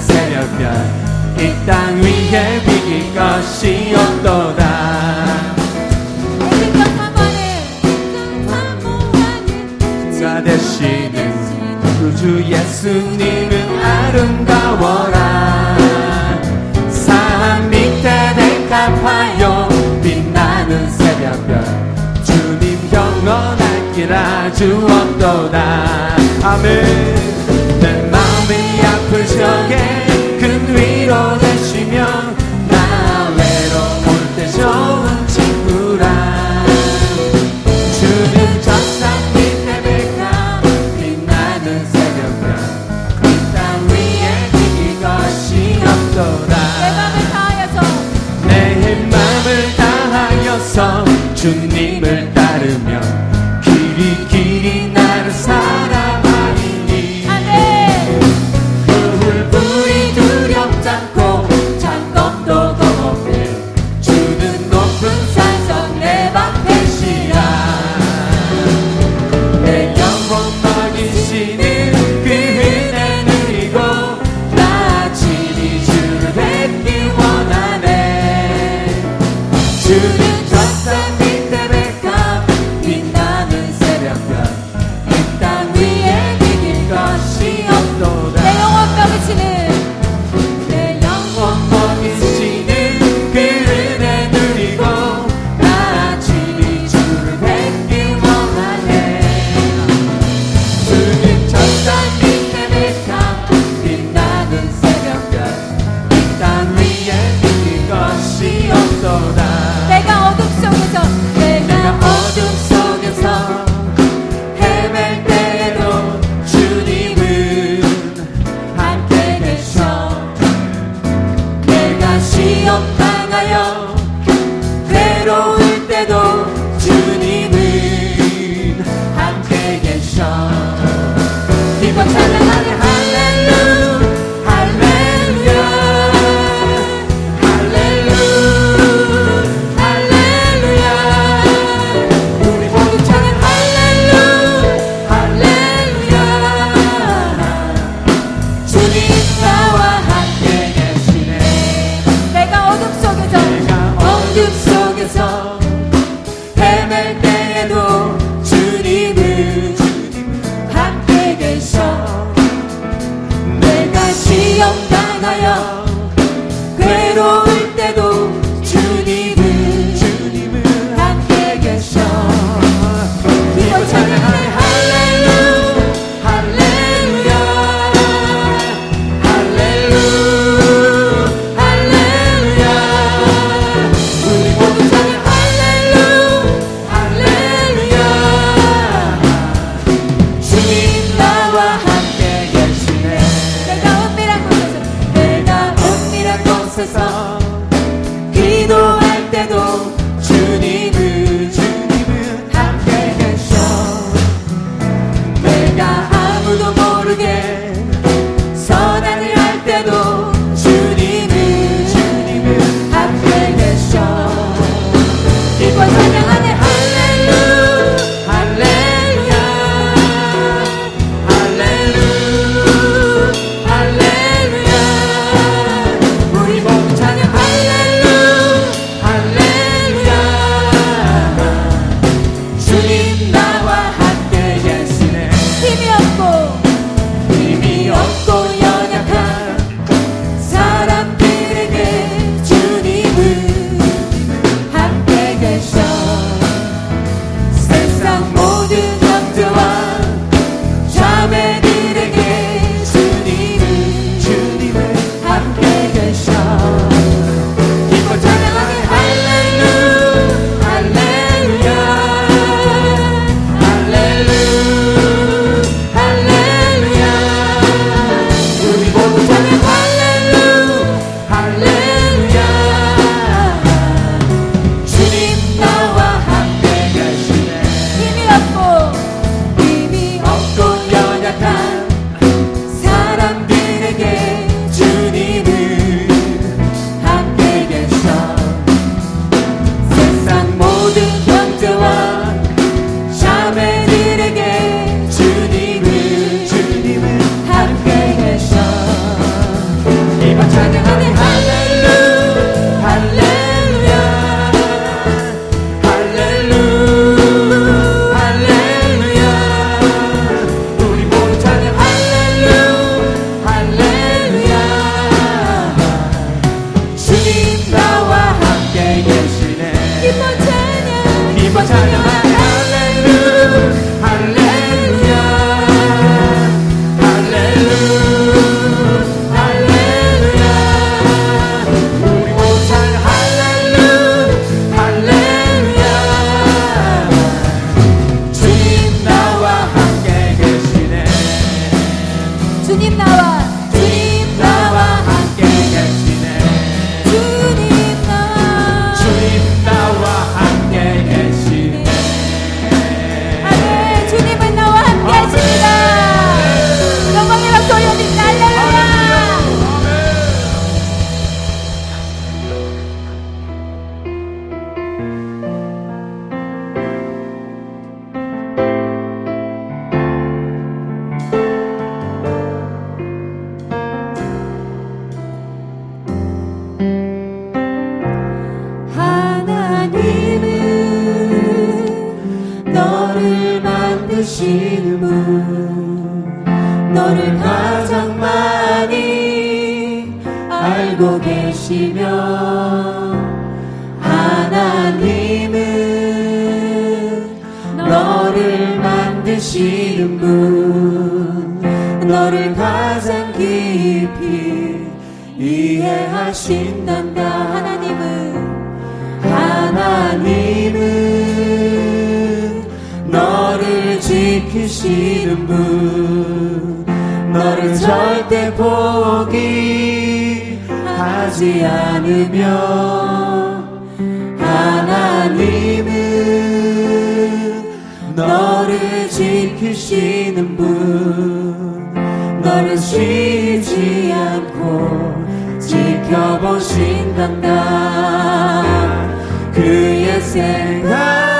새벽별 이 땅 위에 비길 것이 없도다. 가 되시는 구주 예수님은 아름다워라. 산 밑에 대답하여 빛나는 새벽별 주님 영원할 길 아주 없도다. 아멘. 높은 지역에 큰 위로 Robert. 기뻐 찬양하네 할렐루 할렐루야 분 너를 가장 많이 알고 계시며 하나님은 너를 만드시는 분 너를 가장 깊이 이해하신단다. 하나님은 하나님 지키시는 분 너를 절대 포기하지 않으며 하나님은 너를 지키시는 분 너를 쉬지 않고 지켜보신단다. 그의 생각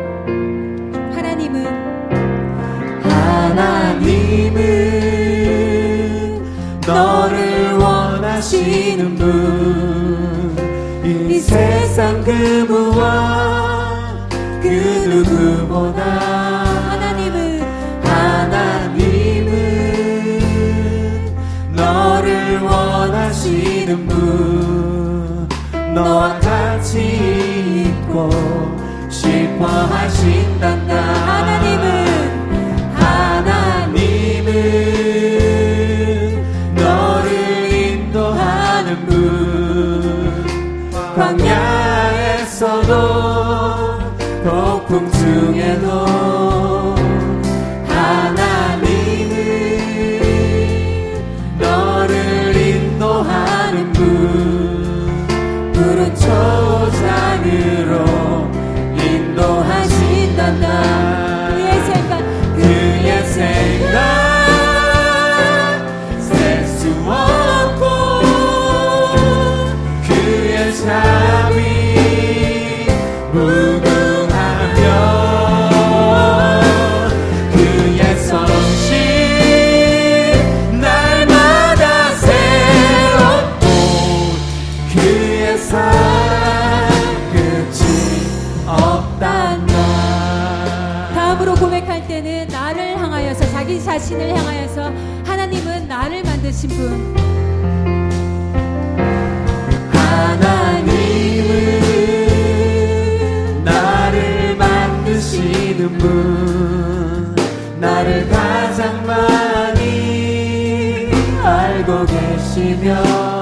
하나님은 너를 원하시는 분 이 세상 그 무엇 그 누구보다 하나님은 하나님은 너를 원하시는 분. 너와 같이 있고 싶어 하신단다. 하나님은 광야에서도 폭풍 중에도 나를 가장 많이 알고 계시며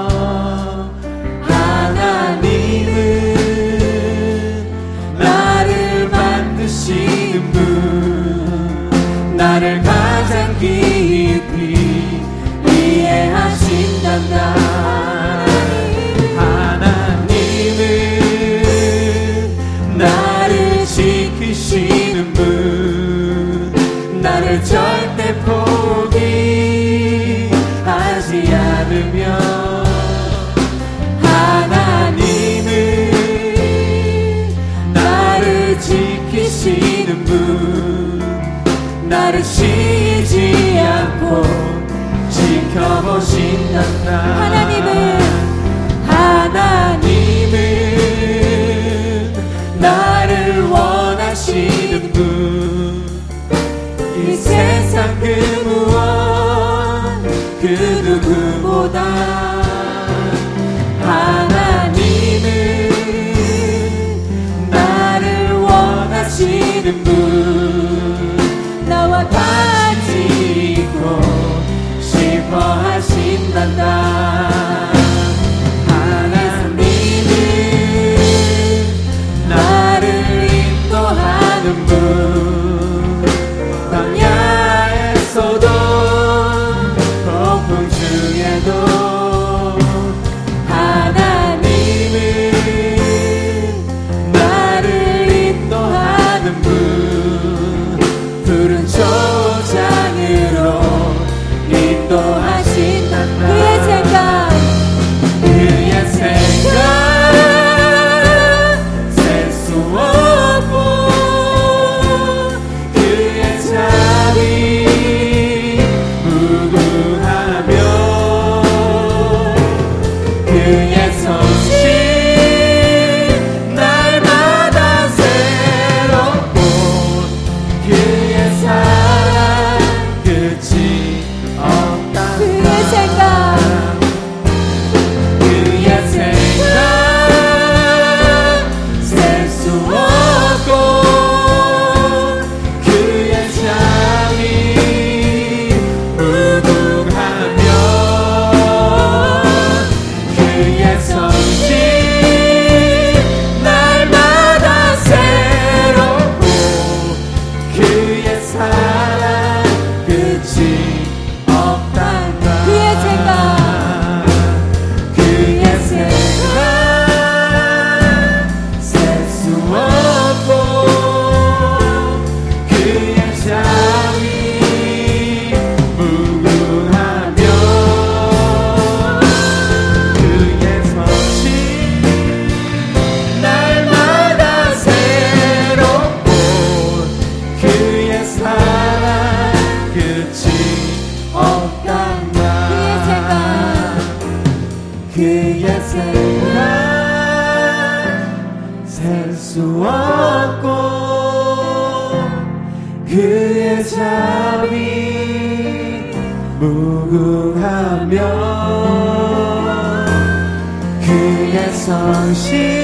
나를 쉬지 않고 지켜보신단다 하나님은 하나님은 나를 원하시는 분 이 세상 그 무엇 그 누구보다. 可惜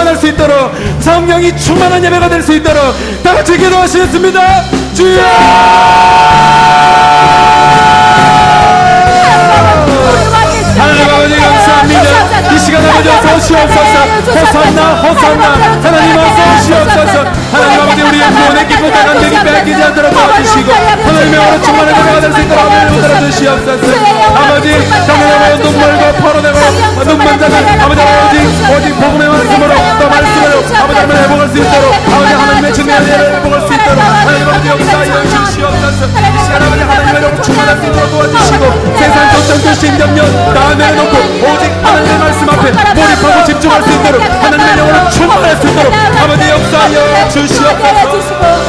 충만할 수 있도록 성령이 충만한 예배가 될 수 있도록 다 같이 기도하시겠습니다. 주여! 하나님 아버지 감사합니다. 이 시간 아버지 어서 오시옵소서. 호산나 호산나. 하나님 어서 오시옵소서. 하나님 아버지 우리의 구원의 기쁨 나간되기 빼앗기지 않도록 도와주시고 오늘 충만한 예배가 될 수 있도록 하나님 들어주시옵소서. 아버지 당연하고 눈물과 포로되고 눈먼자가 아버지 아버지 오직 복음의 말씀으로 또 말씀으로 아버지 하나님 회복할 수 있도록 아버지 하나님의 예를 회복할 수 있도록 하나님 아버지 역사하여 주시옵소서. 이 시간 아버지 하나님의 영 충만할 수 있도록 도와주시고 세상 걱정 결심 염려 다 내려놓고 오직 하나님의 말씀 앞에 몰입하고 집중할 수 있도록 하나님의 영으로 충만할 수 있도록 아버지 역사하여 주시옵소서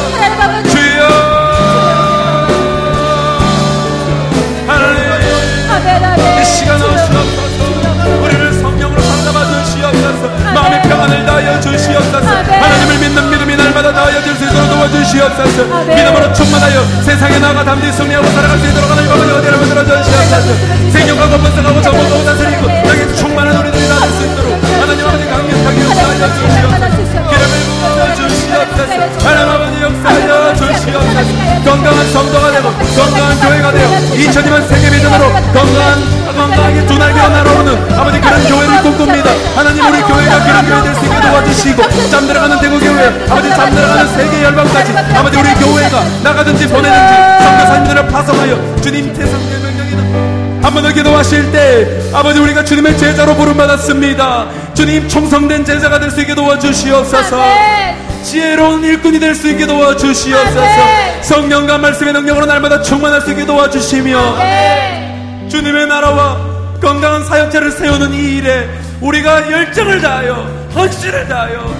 이 시간 오시옵소서 우리를 성령으로 상담하 주시옵소서. 마음의 평안을 다하여 주시옵소서. 하나님을 믿는 믿음이 날마다 다하여 줄 수 있도록 도와주시옵소서. 믿음으로 충만하여 세상에 나가 담대히 승리하고 살아갈 수 있도록 하나님 아버지 어디를 만들어 주시옵소서. 생명과 번성하고 정복하고 다스리고 여기 충만한 우리들이 나될 수 있도록 하나님 아버지 강력하게 역사하여 주시옵소서 교회가 되어 2000년 세계 비전으로 건강한 건강하게 두 날개가 날아오는 아버지 그런 교회를 꿈꿉니다. 하나님 우리 교회가 그런 교회 될 수 있게 도와주시고 잠들어가는 대구 교회 아버지 잠들어가는 세계 열방까지 아버지 우리 교회가 나가든지 보내든지 성교사님들을 파송하여 주님 태상의 명령이는 한번 더 기도하실 때 아버지 우리가 주님의 제자로 부름받았습니다. 주님 총성된 제자가 될 수 있게 도와주시옵소서 지혜로운 일꾼이 될 수 있게 도와주시옵소서. 성령과 말씀의 능력으로 날마다 충만할 수 있게 도와주시며 주님의 나라와 건강한 사역자를 세우는 이 일에 우리가 열정을 다하여 헌신을 다하여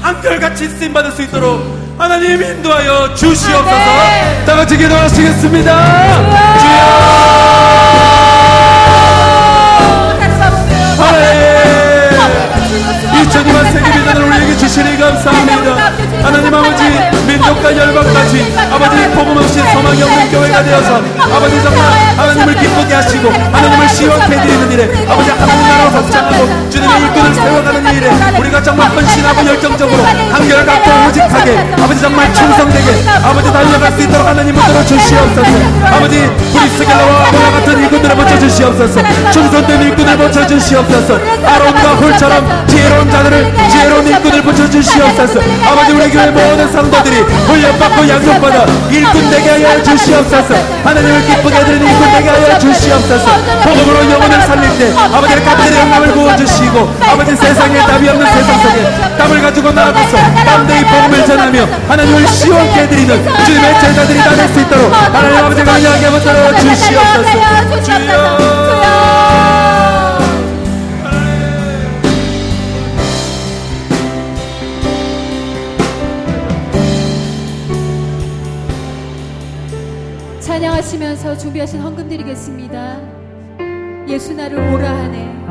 한결같이 쓰임받을 수 있도록 하나님 인도하여 주시옵소서. 다 같이 기도하시겠습니다. 주여 하나님을 하시고 하나님을 시원케 해드리는 일에 아버지 하나님 나라 확장하고 주님의 일꾼을 세워가는 일에 우리가 정말 헌신하고 열정적으로 한결같고 오직하게 아버지 정말 충성되게 아버지 달려갈 수 있도록 하나님 붙들어 주시옵소서. 아버지 브리스겔라와 아버와 같은 일꾼들을 붙여주시옵소서 충성된 일꾼을 붙여주시옵소서 아론과 홀처럼 지혜로운 자들을 지혜로운 일꾼을 붙여주시옵소서 아버지 우리 교회 모든 성도들이 훈련받고 양육받아 일꾼 되게 하여 주시옵소서 하나님을 기쁘게 해드리는 일꾼 되게 하여 주시옵소서 복음으로 영혼을 살릴 때 아버지의 값들의 영감을 부어주시고 아버지 세상에 답이 없는 세상 속에 답을 가지고 나아가서 담대히 복음을 전하며 하나님을 시원케 해드리는 주님의 제자들이 다 될 수 있도록 하나님 아버지가 이야기 붙들어 주시옵소서 주여 찬양하시면서 준비하신 헌금 드리겠습니다. 예수 나를 오라 하네.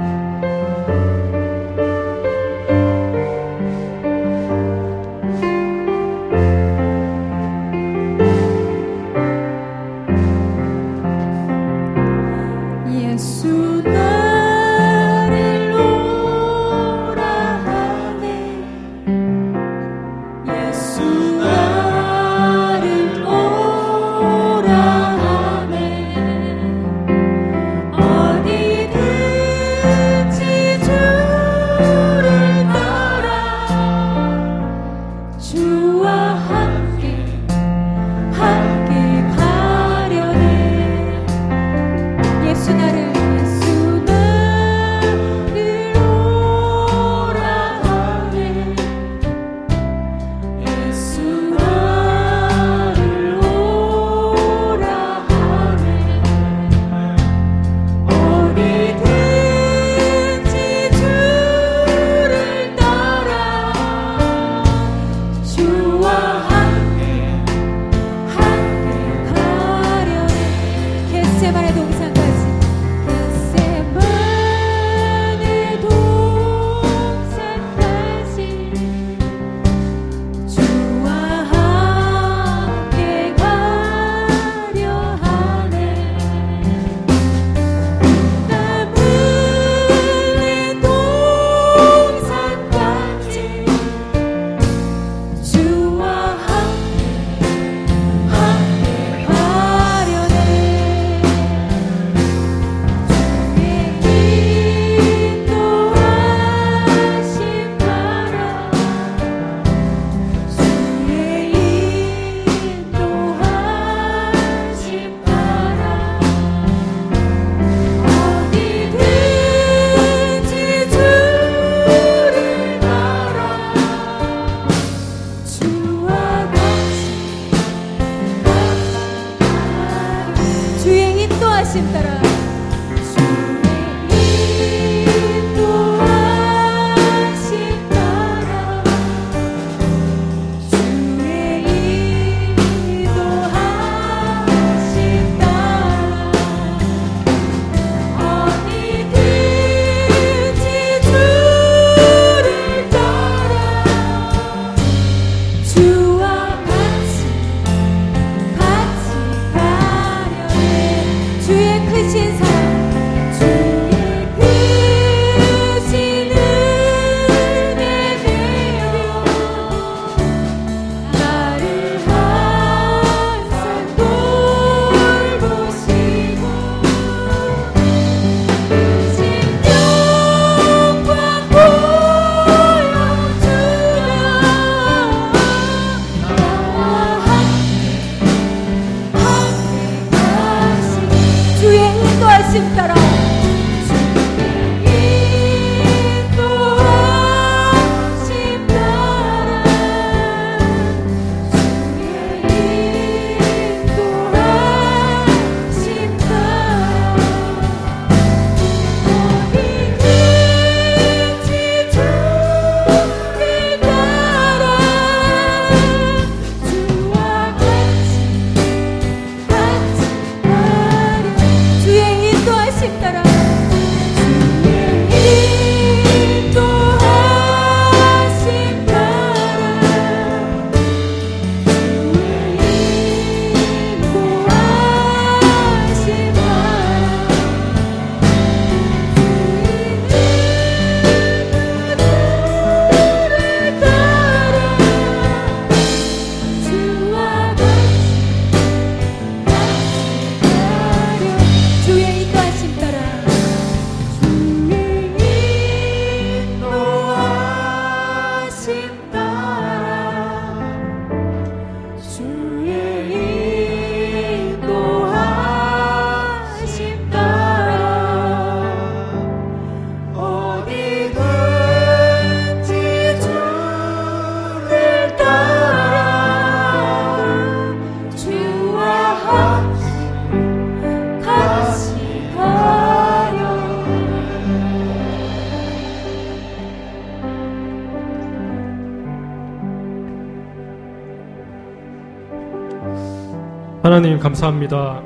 하나님 감사합니다.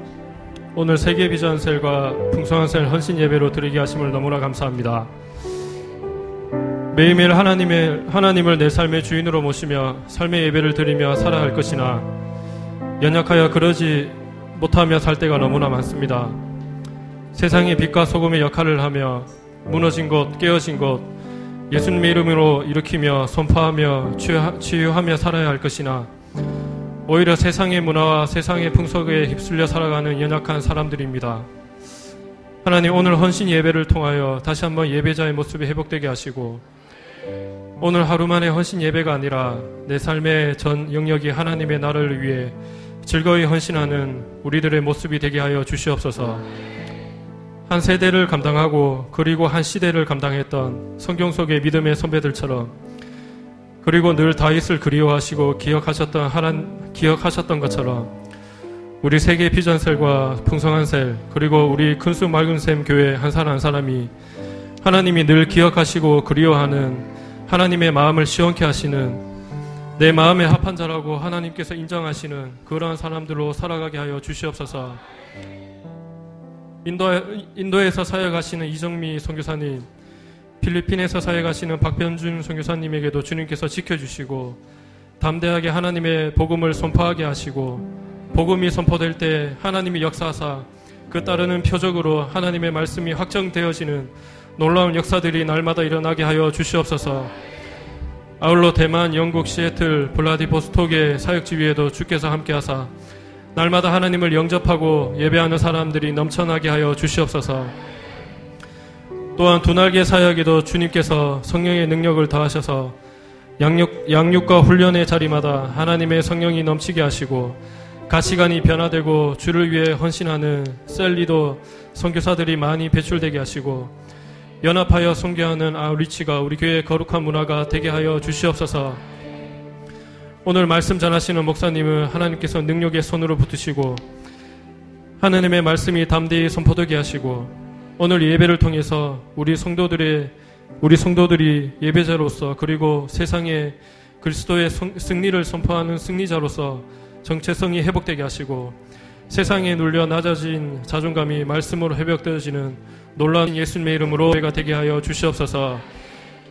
오늘 세계 비전 셀과 풍성한 셀 헌신 예배로 드리게 하심을 너무나 감사합니다. 매일매일 하나님의 하나님을 내 삶의 주인으로 모시며 삶의 예배를 드리며 살아갈 것이나 연약하여 그러지 못하며 살 때가 너무나 많습니다. 세상의 빛과 소금의 역할을 하며 무너진 곳, 깨어진 곳, 예수님의 이름으로 일으키며 선포하며 치유하며 살아야 할 것이나 오히려 세상의 문화와 세상의 풍속에 휩쓸려 살아가는 연약한 사람들입니다. 하나님 오늘 헌신 예배를 통하여 다시 한번 예배자의 모습이 회복되게 하시고 오늘 하루만의 헌신 예배가 아니라 내 삶의 전 영역이 하나님의 나라를 위해 즐거이 헌신하는 우리들의 모습이 되게 하여 주시옵소서. 한 세대를 감당하고 그리고 한 시대를 감당했던 성경 속의 믿음의 선배들처럼 그리고 늘 다윗을 그리워하시고 기억하셨던 하란 기억하셨던 것처럼 우리 세계 비전셀과 풍성한 셀 그리고 우리 큰수 맑은 샘 교회 한 사람 한 사람이 하나님이 늘 기억하시고 그리워하는 하나님의 마음을 시원케 하시는 내 마음의 합한 자라고 하나님께서 인정하시는 그러한 사람들로 살아가게 하여 주시옵소서. 인도, 인도에서 사역하시는 이정미 선교사님, 필리핀에 서 사역하시는 박변준 선교사님에게도 주님께서 지켜주시고 담대하게 하나님의 복음을 선포하게 하시고 복음이 선포될 때 하나님이 역사하사 그 따르는 표적으로 하나님의 말씀이 확정되어지는 놀라운 역사들이 날마다 일어나게 하여 주시옵소서. 아울러 대만, 영국, 시애틀, 블라디보스톡의 사역지 위에도 주께서 함께하사 날마다 하나님을 영접하고 예배하는 사람들이 넘쳐나게 하여 주시옵소서. 또한 두 날개 사역에도 주님께서 성령의 능력을 더하셔서 양육, 양육과 훈련의 자리마다 하나님의 성령이 넘치게 하시고 가치관이 변화되고 주를 위해 헌신하는 셀리도 선교사들이 많이 배출되게 하시고 연합하여 선교하는 아우리치가 우리 교회의 거룩한 문화가 되게 하여 주시옵소서. 오늘 말씀 전하시는 목사님은 하나님께서 능력의 손으로 붙으시고 하나님의 말씀이 담대히 선포되게 하시고 오늘 예배를 통해서 우리 성도들의 우리 성도들이 예배자로서 그리고 세상에 그리스도의 승리를 선포하는 승리자로서 정체성이 회복되게 하시고 세상에 눌려 낮아진 자존감이 말씀으로 회복되어지는 놀라운 예수님의 이름으로 예배가 되게 하여 주시옵소서.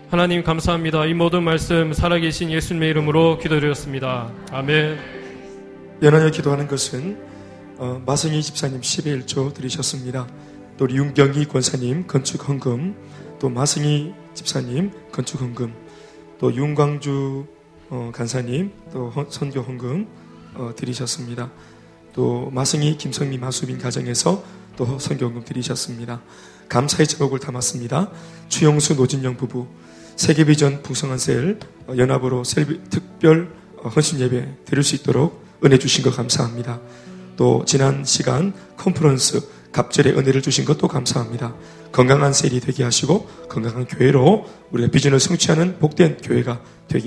하나님 감사합니다. 이 모든 말씀 살아계신 예수님의 이름으로 기도드렸습니다. 아멘. 연하여 기도하는 것은 어, 마성희 집사님 11조 드리셨습니다. 또 윤경희 권사님 건축 헌금, 또 마승희 집사님 건축 헌금, 또 윤광주 어, 간사님 또 선교 헌금 어, 드리셨습니다. 또 마승희 김성미 마수빈 가정에서 또 선교 헌금 드리셨습니다. 감사의 제목을 담았습니다. 추영수 노진영 부부 세계비전 풍성한 셀 어, 연합으로 셀 특별 어, 헌신 예배 드릴 수 있도록 은혜 주신 것 감사합니다. 또 지난 시간 컨퍼런스 갑절의 은혜를 주신 것도 감사합니다. 건강한 셀이 되게 하시고 건강한 교회로 우리가 비전을 성취하는 복된 교회가 되게